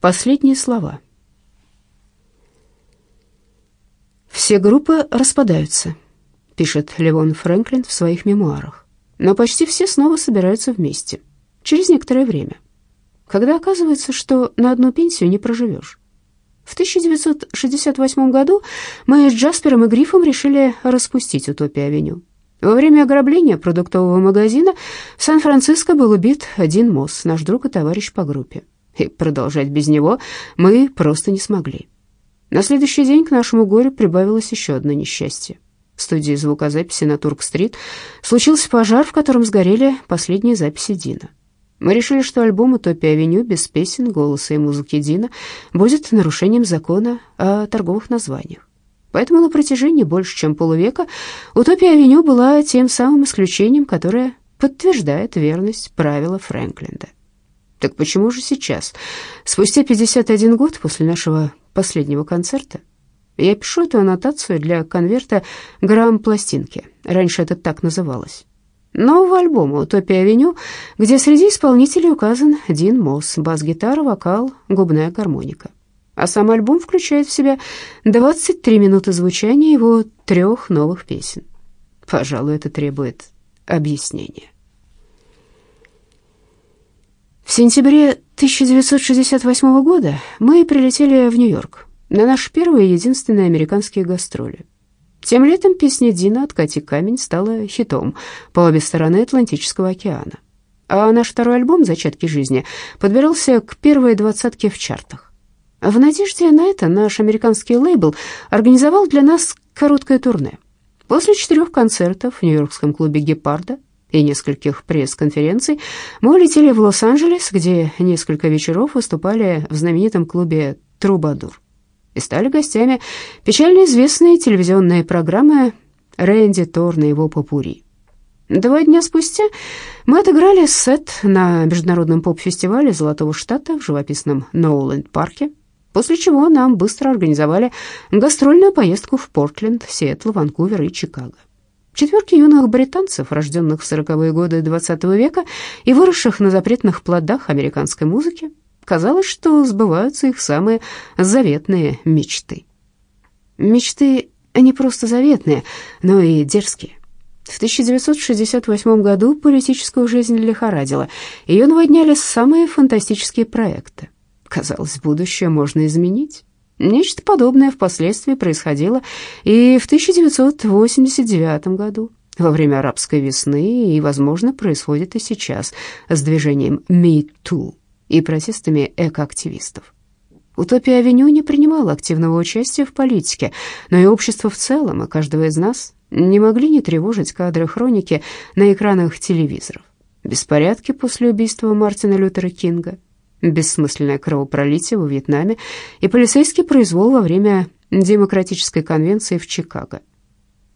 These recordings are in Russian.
Последние слова. «Все группы распадаются», — пишет Левон Фрэнклин в своих мемуарах. «Но почти все снова собираются вместе. Через некоторое время. Когда оказывается, что на одну пенсию не проживешь. В 1968 году мы с Джаспером и Грифом решили распустить Утопия-авеню. Во время ограбления продуктового магазина в Сан-Франциско был убит один Мосс, наш друг и товарищ по группе. И продолжать без него мы просто не смогли. На следующий день к нашему горю прибавилось еще одно несчастье. В студии звукозаписи на Турк-стрит случился пожар, в котором сгорели последние записи Дина. Мы решили, что альбом «Утопия-авеню» без песен, голоса и музыки Дина будет нарушением закона о торговых названиях. Поэтому на протяжении больше чем полувека «Утопия-авеню» была тем самым исключением, которое подтверждает верность правила Фрэнкленда. Так почему же сейчас, спустя 51 год после нашего последнего концерта, я пишу эту аннотацию для конверта грамм-пластинки, раньше это так называлось, нового альбома «Утопия-авеню», где среди исполнителей указан Дин Мосс, бас-гитара, вокал, губная гармоника. А сам альбом включает в себя 23 минуты звучания его трех новых песен. Пожалуй, это требует объяснения. В сентябре 1968 года мы прилетели в Нью-Йорк на наши первые и единственные американские гастроли. Тем летом песня Дина «Откати камень» стала хитом по обе стороны Атлантического океана. А наш второй альбом «Зачатки жизни» подбирался к первой двадцатке в чартах. В надежде на это наш американский лейбл организовал для нас короткое турне. После четырех концертов в нью-йоркском клубе «Гепарда» и нескольких пресс-конференций мы улетели в Лос-Анджелес, где несколько вечеров выступали в знаменитом клубе «Трубадур» и стали гостями печально известной телевизионной программы Рэнди Торна и его попури. Два дня спустя мы отыграли сет на международном поп-фестивале Золотого Штата в живописном Ноуленд-парке, после чего нам быстро организовали гастрольную поездку в Портленд, Сиэтл, Ванкувер и Чикаго. Четверки юных британцев, рожденных в сороковые годы XX века и выросших на запретных плодах американской музыки, Казалось, что сбываются их самые заветные мечты. Мечты не просто заветные, но и дерзкие. В 1968 году политическую жизнь лихорадила. Ее наводняли самые фантастические проекты. Казалось, будущее можно изменить. Нечто подобное впоследствии происходило и в 1989 году, во время арабской весны, и, возможно, происходит и сейчас с движением «Me Too» и протестами экоактивистов. Утопия-авеню не принимала активного участия в политике, но и общество в целом, и каждого из нас не могли не тревожить кадры хроники на экранах телевизоров. Беспорядки после убийства Мартина Лютера Кинга, бессмысленное кровопролитие во Вьетнаме и полицейский произвол во время демократической конвенции в Чикаго.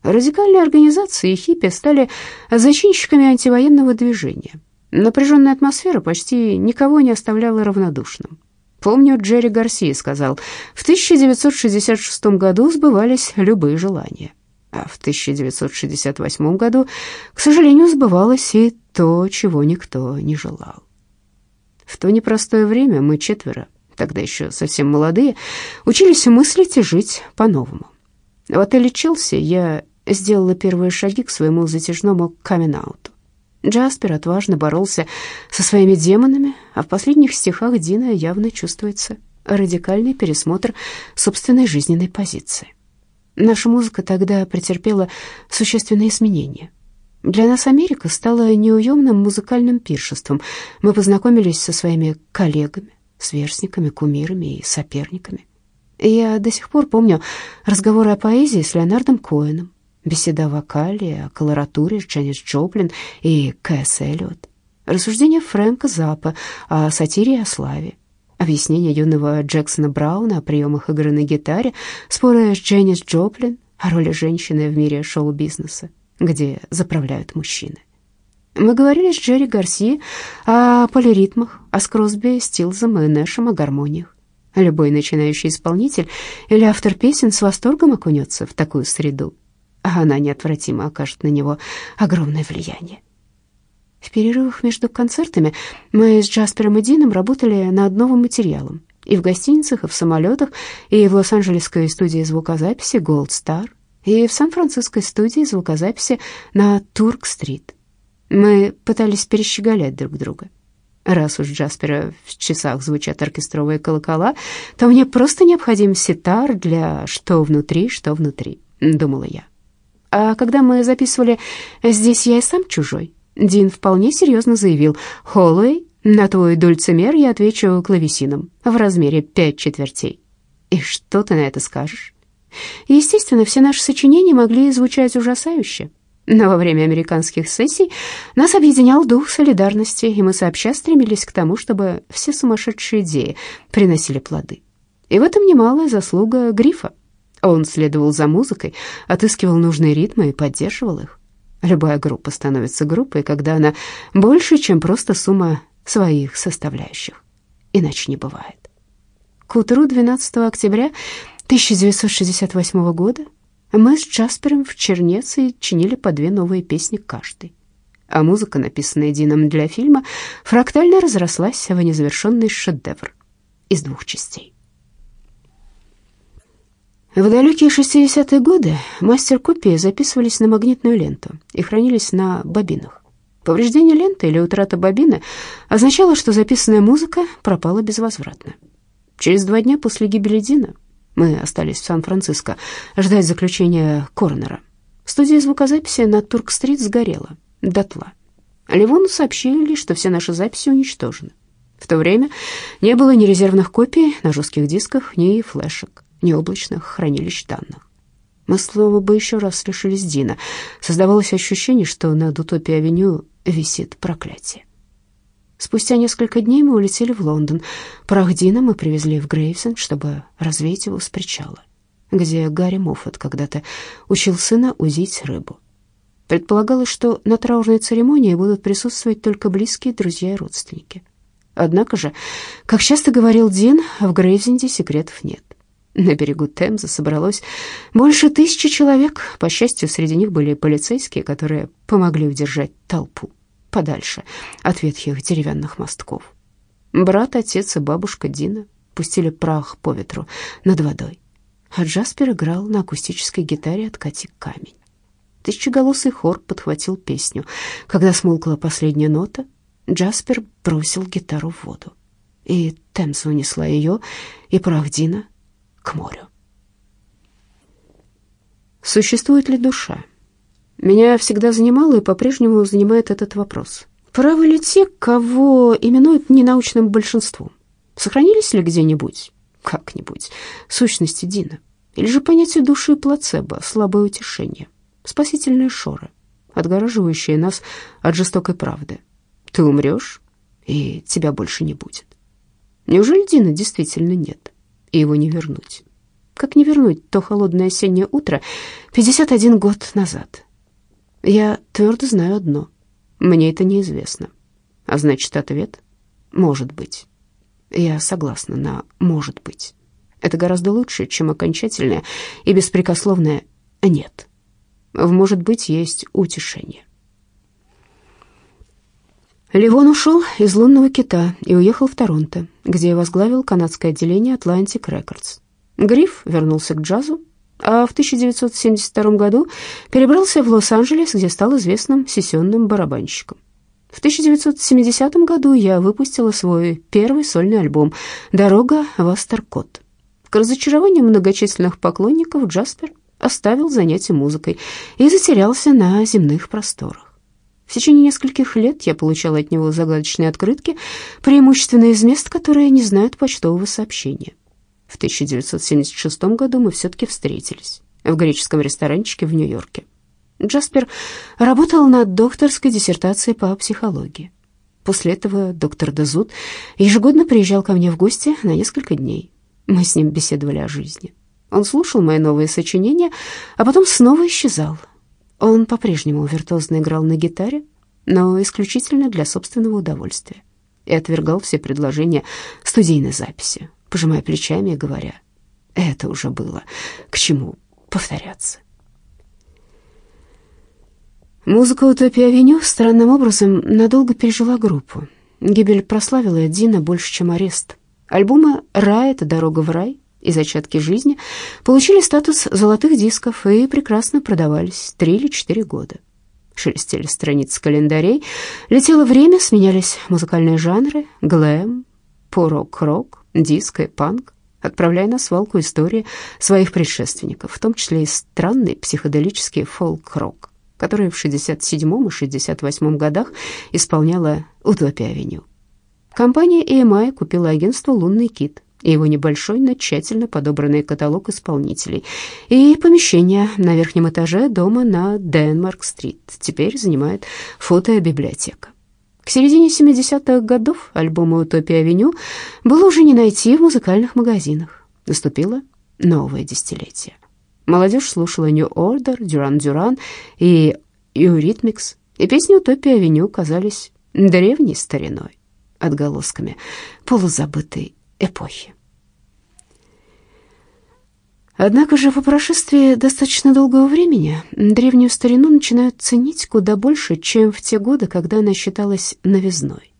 Радикальные организации и хиппи стали зачинщиками антивоенного движения – Напряженная атмосфера почти никого не оставляла равнодушным. Помню, Джерри Гарсия сказал, в 1966 году сбывались любые желания. А в 1968 году, к сожалению, сбывалось и то, чего никто не желал. В то непростое время мы четверо, тогда еще совсем молодые, учились мыслить и жить по-новому. В отеле «Челси» я сделала первые шаги к своему затяжному камин-ауту. Джаспер отважно боролся со своими демонами, а в последних стихах Дина явно чувствуется радикальный пересмотр собственной жизненной позиции. Наша музыка тогда претерпела существенные изменения. Для нас Америка стала неуемным музыкальным пиршеством. Мы познакомились со своими коллегами, сверстниками, кумирами и соперниками. Я до сих пор помню разговоры о поэзии с Леонардом Коэном, беседа о вокале, о колоратуре с Дженнис Джоплин и Кэс Эллиот, рассуждения Фрэнка Заппа о сатире и о славе, объяснение юного Джексона Брауна о приемах игры на гитаре, споры с Дженнис Джоплин о роли женщины в мире шоу-бизнеса, где заправляют мужчины. Мы говорили с Джерри Гарси о полиритмах, о Скросби, Стилзом и Нэшем о гармониях. Любой начинающий исполнитель или автор песен с восторгом окунется в такую среду а она неотвратимо окажет на него огромное влияние. В перерывах между концертами мы с Джаспером и Дином работали над новым материалом, И в гостиницах, и в самолетах, и в Лос-Анджелесской студии звукозаписи Gold Star, и в Сан-Франциской студии звукозаписи на Турк-стрит. Мы пытались перещеголять друг друга. Раз уж Джаспера в часах звучат оркестровые колокола, то мне просто необходим ситар для «что внутри, что внутри», — думала я. А когда мы записывали «Здесь я и сам чужой», Дин вполне серьезно заявил «Холлоуэй, на твой дульцимер я отвечу клавесином в размере пять четвертей». И что ты на это скажешь? Естественно, все наши сочинения могли звучать ужасающе, но во время американских сессий нас объединял дух солидарности, и мы сообща стремились к тому, чтобы все сумасшедшие идеи приносили плоды. И в этом немалая заслуга Грифа. Он следовал за музыкой, отыскивал нужные ритмы и поддерживал их. Любая группа становится группой, когда она больше, чем просто сумма своих составляющих. Иначе не бывает. К утру 12 октября 1968 года мы с Джаспером в Чернеце чинили по две новые песни каждый. А музыка, написанная Дином для фильма, фрактально разрослась в незавершенный шедевр из двух частей. В далекие 60-е годы мастер-копии записывались на магнитную ленту и хранились на бобинах. Повреждение ленты или утрата бобины означало, что записанная музыка пропала безвозвратно. Через два дня после гибели Дина мы остались в Сан-Франциско ждать заключения коронера. Студия звукозаписи на Турк-стрит сгорела дотла. Ливону сообщили, что все наши записи уничтожены. В то время не было ни резервных копий на жестких дисках, ни флешек необлачных хранилищ данных. Мы словно бы еще раз лишились Дина. Создавалось ощущение, что над Утопией-авеню висит проклятие. Спустя несколько дней мы улетели в Лондон. Прах мы привезли в Грейвсенд, чтобы развеять его с причала, где Гарри Моффат когда-то учил сына узить рыбу. Предполагалось, что на траурной церемонии будут присутствовать только близкие друзья и родственники. Однако же, как часто говорил Дин, в Грейвзенде секретов нет. На берегу Темзы собралось больше тысячи человек. По счастью, среди них были полицейские, которые помогли удержать толпу подальше от ветхих деревянных мостков. Брат, отец и бабушка Дина пустили прах по ветру над водой, а Джаспер играл на акустической гитаре «Откати камень». Тысячеголосый хор подхватил песню. Когда смолкла последняя нота, Джаспер бросил гитару в воду. И Темза унесла ее, и прах Дина к морю. Существует ли душа? Меня всегда занимал и по-прежнему занимает этот вопрос. Правы ли те, кого именуют ненаучным большинством? Сохранились ли где-нибудь, как-нибудь, сущности Дина? Или же понятие души плацебо, слабое утешение, спасительные шоры, отгораживающие нас от жестокой правды? Ты умрешь, и тебя больше не будет. Неужели Дина действительно нет? и его не вернуть. Как не вернуть то холодное осеннее утро 51 год назад? Я твердо знаю одно. Мне это неизвестно. А значит, ответ «может быть». Я согласна на «может быть». Это гораздо лучше, чем окончательное и беспрекословное «нет». В «может быть» есть утешение. Ливон ушел из лунного кита и уехал в Торонто, где возглавил канадское отделение Atlantic Records. Гриф вернулся к джазу, а в 1972 году перебрался в Лос-Анджелес, где стал известным сессионным барабанщиком. В 1970 году я выпустила свой первый сольный альбом «Дорога в Астеркот». К разочарованию многочисленных поклонников Джаспер оставил занятия музыкой и затерялся на земных просторах. В течение нескольких лет я получала от него загадочные открытки, преимущественно из мест, которые не знают почтового сообщения. В 1976 году мы все-таки встретились в греческом ресторанчике в Нью-Йорке. Джаспер работал над докторской диссертацией по психологии. После этого доктор Дезут ежегодно приезжал ко мне в гости на несколько дней. Мы с ним беседовали о жизни. Он слушал мои новые сочинения, а потом снова исчезал, он по-прежнему виртуозно играл на гитаре, но исключительно для собственного удовольствия, и отвергал все предложения студийной записи, пожимая плечами и говоря, «Это уже было, к чему повторяться?» Музыка «Утопия Авеню» странным образом надолго пережила группу. Гибель прославила Дина больше, чем арест. Альбомы «Рай» — это «Дорога в рай» и «Зачатки жизни» получили статус золотых дисков и прекрасно продавались три или четыре года. Шелестели страницы календарей, летело время, сменялись музыкальные жанры, глэм, порок-рок, диско и панк, отправляя на свалку истории своих предшественников, в том числе и странный психоделический фолк-рок, который в 67 и 68 годах исполняла Утопия-авеню. Компания EMI купила агентство «Лунный кит», и его небольшой, но тщательно подобранный каталог исполнителей, и помещение на верхнем этаже дома на Денмарк-стрит теперь занимает фотобиблиотека. К середине 70-х годов альбома «Утопия-авеню» было уже не найти в музыкальных магазинах. Наступило новое десятилетие. Молодежь слушала New Order, Duran Duran и Eurythmics, и песни «Утопия-авеню» казались древней стариной, отголосками полузабытой эпохи. Однако же по прошествии достаточно долгого времени древнюю старину начинают ценить куда больше, чем в те годы, когда она считалась новизной.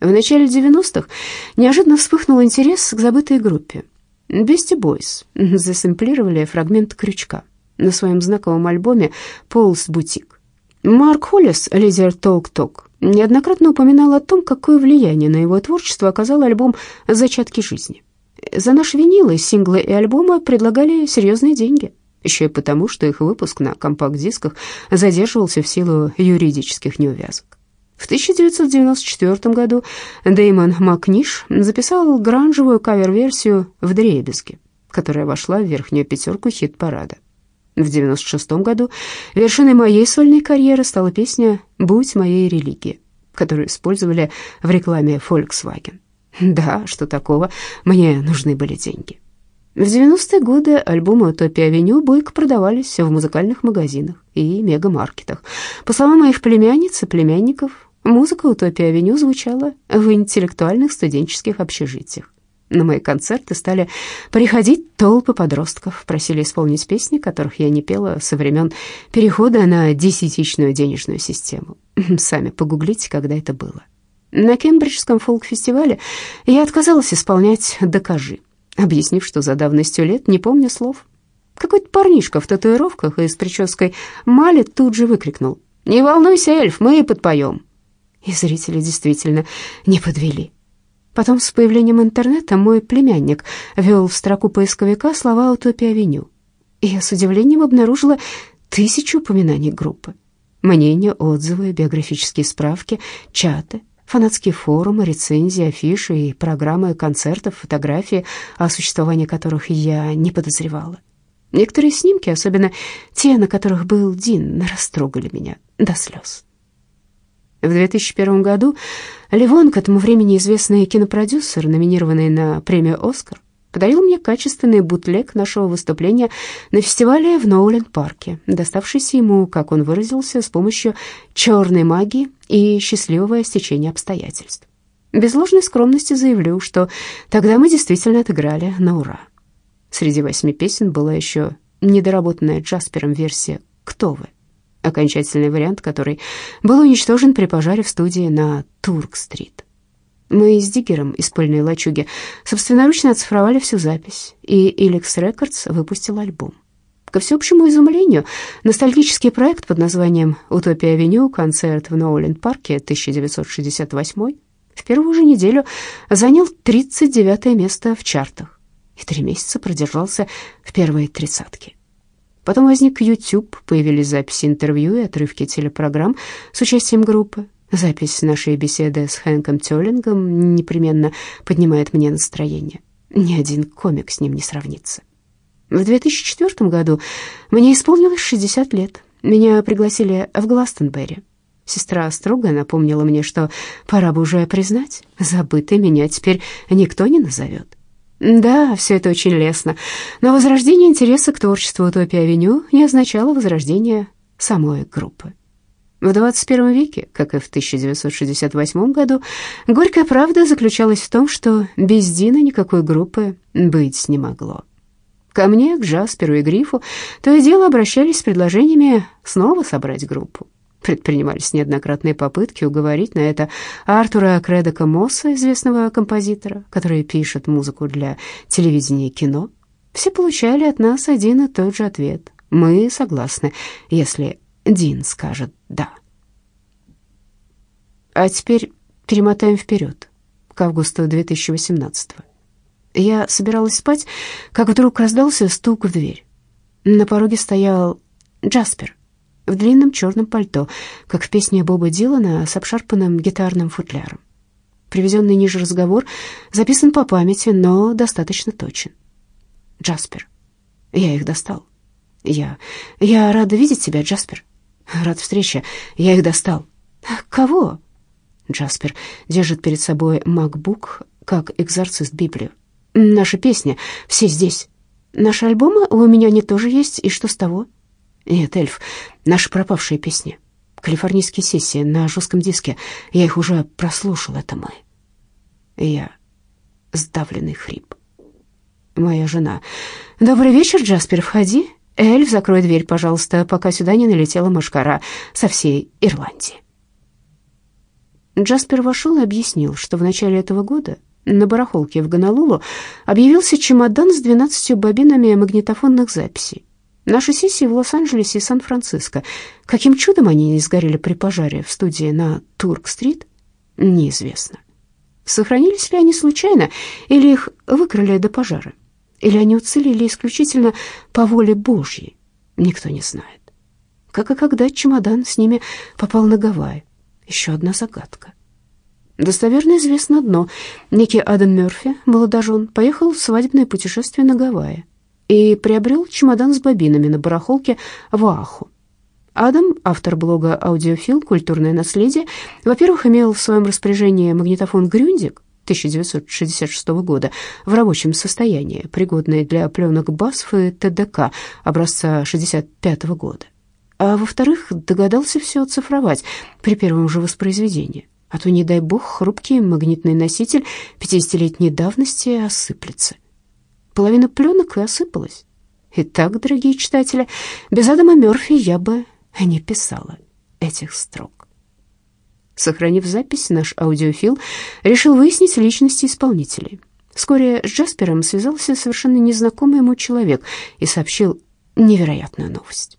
В начале 90-х неожиданно вспыхнул интерес к забытой группе. Бести Бойс засэмплировали фрагмент «Крючка» на своем знаковом альбоме «Полс Бутик». Марк Холлис, лидер «Толк-Ток», неоднократно упоминал о том, какое влияние на его творчество оказал альбом «Зачатки жизни». За наши винилы, синглы и альбомы предлагали серьезные деньги, еще и потому, что их выпуск на компакт-дисках задерживался в силу юридических неувязок. В 1994 году Дэймон Макниш записал гранжевую кавер-версию в дребезге, которая вошла в верхнюю пятерку хит-парада. В 1996 году вершиной моей сольной карьеры стала песня «Будь моей религией», которую использовали в рекламе Volkswagen. Да, что такого, мне нужны были деньги. В 90-е годы альбомы «Утопия-авеню» бойко продавались в музыкальных магазинах и мегамаркетах. По словам моих племянниц и племянников, музыка «Утопия-авеню» звучала в интеллектуальных студенческих общежитиях. На мои концерты стали приходить толпы подростков, просили исполнить песни, которых я не пела со времен перехода на десятичную денежную систему. Сами погуглите, когда это было. На Кембриджском фолк-фестивале я отказалась исполнять «Докажи», объяснив, что за давностью лет не помню слов. Какой-то парнишка в татуировках и с прической Мали тут же выкрикнул «Не волнуйся, эльф, мы и подпоем». И зрители действительно не подвели. Потом с появлением интернета мой племянник ввел в строку поисковика слова «Утопия-авеню». И я с удивлением обнаружила тысячу упоминаний группы. Мнения, отзывы, биографические справки, чаты, фанатские форумы, рецензии, афиши и программы концертов, фотографии, о существовании которых я не подозревала. Некоторые снимки, особенно те, на которых был Дин, растрогали меня до слез. В 2001 году Ливон, к этому времени известный кинопродюсер, номинированный на премию «Оскар», подарил мне качественный бутлег нашего выступления на фестивале в Ноулен-парке, доставшийся ему, как он выразился, с помощью черной магии и счастливого стечения обстоятельств. Без ложной скромности заявлю, что тогда мы действительно отыграли на ура. Среди восьми песен была еще недоработанная Джаспером версия «Кто вы?», окончательный вариант который был уничтожен при пожаре в студии на Турк-стрит. Мы с Диггером из пыльной лачуги собственноручно оцифровали всю запись, и Elix Records выпустил альбом. Ко всеобщему изумлению, ностальгический проект под названием «Утопия-авеню. Концерт в Ноуленд-парке 1968» в первую же неделю занял 39 место в чартах и три месяца продержался в первой тридцатке. Потом возник YouTube, появились записи интервью и отрывки телепрограмм с участием группы. Запись нашей беседы с Хэнком Тёллингом непременно поднимает мне настроение. Ни один комик с ним не сравнится. В 2004 году мне исполнилось 60 лет. Меня пригласили в Гластенберри. Сестра строго напомнила мне, что пора бы уже признать, забытой меня теперь никто не назовет. Да, все это очень лестно, но возрождение интереса к творчеству «Утопия-авеню» не означало возрождение самой группы. В 21 веке, как и в 1968 году, горькая правда заключалась в том, что без Дина никакой группы быть не могло. Ко мне, к Джасперу и Грифу, то и дело обращались с предложениями снова собрать группу. Предпринимались неоднократные попытки уговорить на это Артура Кредока Мосса, известного композитора, который пишет музыку для телевидения и кино. Все получали от нас один и тот же ответ. Мы согласны, если Дин скажет «да». А теперь перемотаем вперед, к августу 2018 -го. Я собиралась спать, как вдруг раздался стук в дверь. На пороге стоял Джаспер в длинном черном пальто, как в песне Боба Дилана с обшарпанным гитарным футляром. Привезенный ниже разговор записан по памяти, но достаточно точен. Джаспер. Я их достал. Я... Я рада видеть тебя, Джаспер. Рад встрече. Я их достал. Кого? Джаспер держит перед собой MacBook, как экзорцист Библию. Наша песня. Все здесь. Наши альбомы у меня они тоже есть, и что с того? Нет, Эльф, наши пропавшие песни. Калифорнийские сессии на жестком диске. Я их уже прослушал, это мы. Я сдавленный хрип. Моя жена. Добрый вечер, Джаспер, входи. Эльф, закрой дверь, пожалуйста, пока сюда не налетела машкара со всей Ирландии. Джаспер вошел и объяснил, что в начале этого года на барахолке в Гонолулу объявился чемодан с двенадцатью бобинами магнитофонных записей. Наши сессии в Лос-Анджелесе и Сан-Франциско. Каким чудом они не сгорели при пожаре в студии на Турк-стрит, неизвестно. Сохранились ли они случайно, или их выкрали до пожара? Или они уцелели исключительно по воле Божьей? Никто не знает. Как и когда чемодан с ними попал на Гавайи. Еще одна загадка. Достоверно известно одно. Некий Адам Мёрфи, молодожен, поехал в свадебное путешествие на Гавайи и приобрел чемодан с бобинами на барахолке в Аху. Адам, автор блога «Аудиофил. Культурное наследие», во-первых, имел в своем распоряжении магнитофон «Грюндик» 1966 года в рабочем состоянии, пригодный для пленок БАСФ и ТДК образца 65 года. А во-вторых, догадался все оцифровать при первом же воспроизведении. А то, не дай бог, хрупкий магнитный носитель 50-летней давности осыплется. Половина пленок и осыпалась. Итак, дорогие читатели, без Адама Мёрфи я бы не писала этих строк. Сохранив запись, наш аудиофил решил выяснить личности исполнителей. Вскоре с Джаспером связался совершенно незнакомый ему человек и сообщил невероятную новость.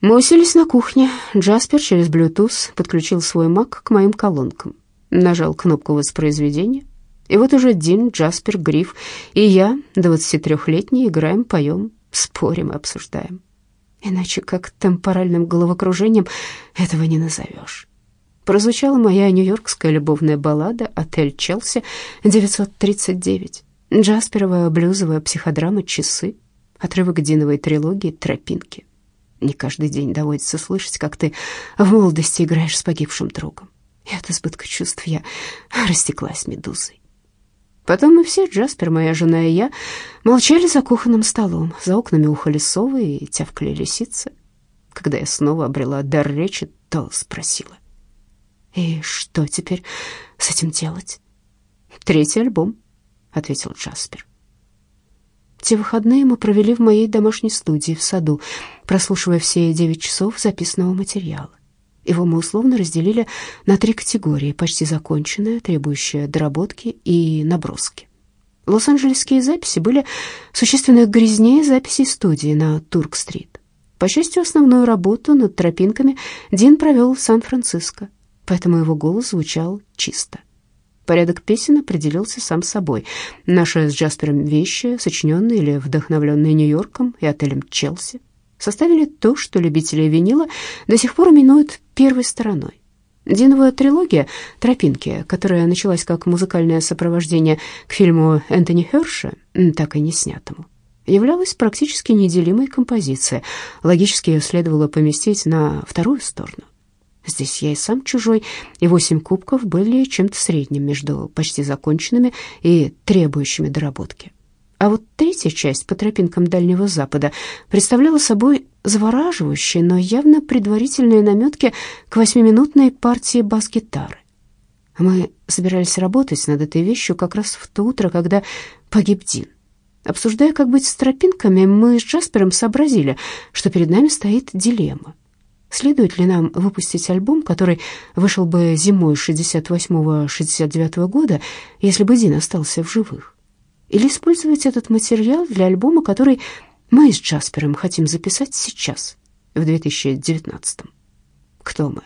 Мы уселись на кухне. Джаспер через Bluetooth подключил свой Mac к моим колонкам. Нажал кнопку воспроизведения. И вот уже Дин, Джаспер, Гриф и я, 23-летние, играем, поем, спорим и обсуждаем. Иначе как темпоральным головокружением этого не назовешь. Прозвучала моя нью-йоркская любовная баллада «Отель Челси» 939, Джасперова блюзовая психодрама «Часы», отрывок Диновой трилогии «Тропинки». Не каждый день доводится слышать, как ты в молодости играешь с погибшим другом. И от избытка чувств я растеклась медузой. Потом мы все, Джаспер, моя жена и я, молчали за кухонным столом. За окнами ухали совы и тявкали лисицы. Когда я снова обрела дар речи, то спросила. «И что теперь с этим делать?» «Третий альбом», — ответил Джаспер. Те выходные мы провели в моей домашней студии в саду, прослушивая все девять часов записанного материала. Его мы условно разделили на три категории: почти законченная, требующая доработки и наброски. Лос-Анджелесские записи были существенно грязнее записей студии на Турк-стрит. По счастью, основную работу над тропинками Дин провел в Сан-Франциско, поэтому его голос звучал чисто. Порядок песен определился сам собой. Наши с Джаспером вещи, сочиненные или вдохновленные Нью-Йорком и отелем «Челси», составили то, что любители винила до сих пор именуют первой стороной. Диновая трилогия «Тропинки», которая началась как музыкальное сопровождение к фильму Энтони Херша, так и не снятому, являлась практически неделимой композицией. Логически ее следовало поместить на вторую сторону. Здесь я и сам чужой, и восемь кубков были чем-то средним между почти законченными и требующими доработки. А вот третья часть по тропинкам Дальнего Запада представляла собой завораживающие, но явно предварительные наметки к восьмиминутной партии бас-гитары. Мы собирались работать над этой вещью как раз в то утро, когда погиб Дин. Обсуждая, как быть с тропинками, мы с Джаспером сообразили, что перед нами стоит дилемма Следует ли нам выпустить альбом, который вышел бы зимой 68-69 года, если бы Дин остался в живых? Или использовать этот материал для альбома, который мы с Джаспером хотим записать сейчас, в 2019 -м? Кто мы?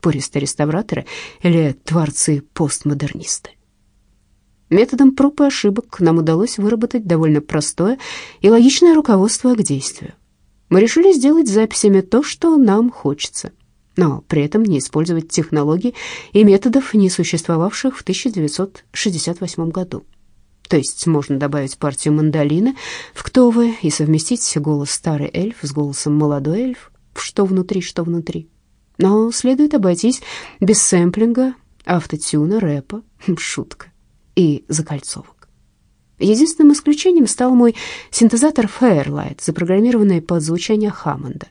Пуристы-реставраторы или творцы-постмодернисты? Методом проб и ошибок нам удалось выработать довольно простое и логичное руководство к действию. Мы решили сделать записями то, что нам хочется, но при этом не использовать технологий и методов, не существовавших в 1968 году. То есть можно добавить партию мандолины в «Кто вы» и совместить голос старый эльф с голосом молодой эльф в «Что внутри, что внутри». Но следует обойтись без сэмплинга, автотюна, рэпа, шутка и закольцовок. Единственным исключением стал мой синтезатор Fairlight, запрограммированный под звучание Хаммонда.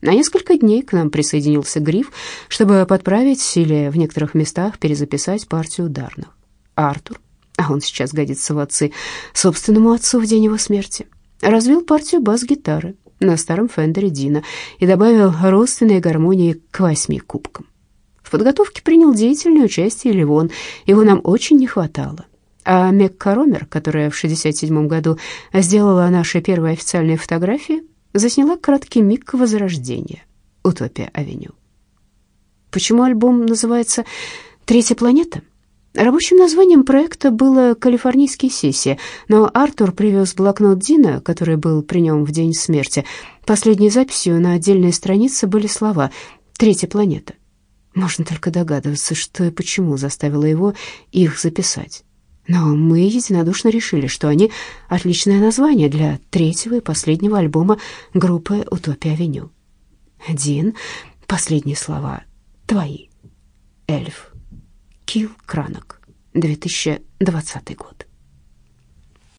На несколько дней к нам присоединился Гриф, чтобы подправить или в некоторых местах перезаписать партию ударных. Артур, а он сейчас годится в отцы, собственному отцу в день его смерти, развил партию бас-гитары на старом Фендере Дина и добавил родственные гармонии к восьми кубкам. В подготовке принял деятельное участие Ливон, его нам очень не хватало. А Мекка Ромер, которая в 67 году сделала наши первые официальные фотографии, засняла краткий миг возрождения «Утопия-авеню». Почему альбом называется «Третья планета»? Рабочим названием проекта было «Калифорнийские сессии», но Артур привез блокнот Дина, который был при нем в день смерти. Последней записью на отдельной странице были слова «Третья планета». Можно только догадываться, что и почему заставило его их записать. Но мы единодушно решили, что они отличное название для третьего и последнего альбома группы «Утопия-авеню». Дин, последние слова твои. Эльф. Килл Кранок. 2020 год.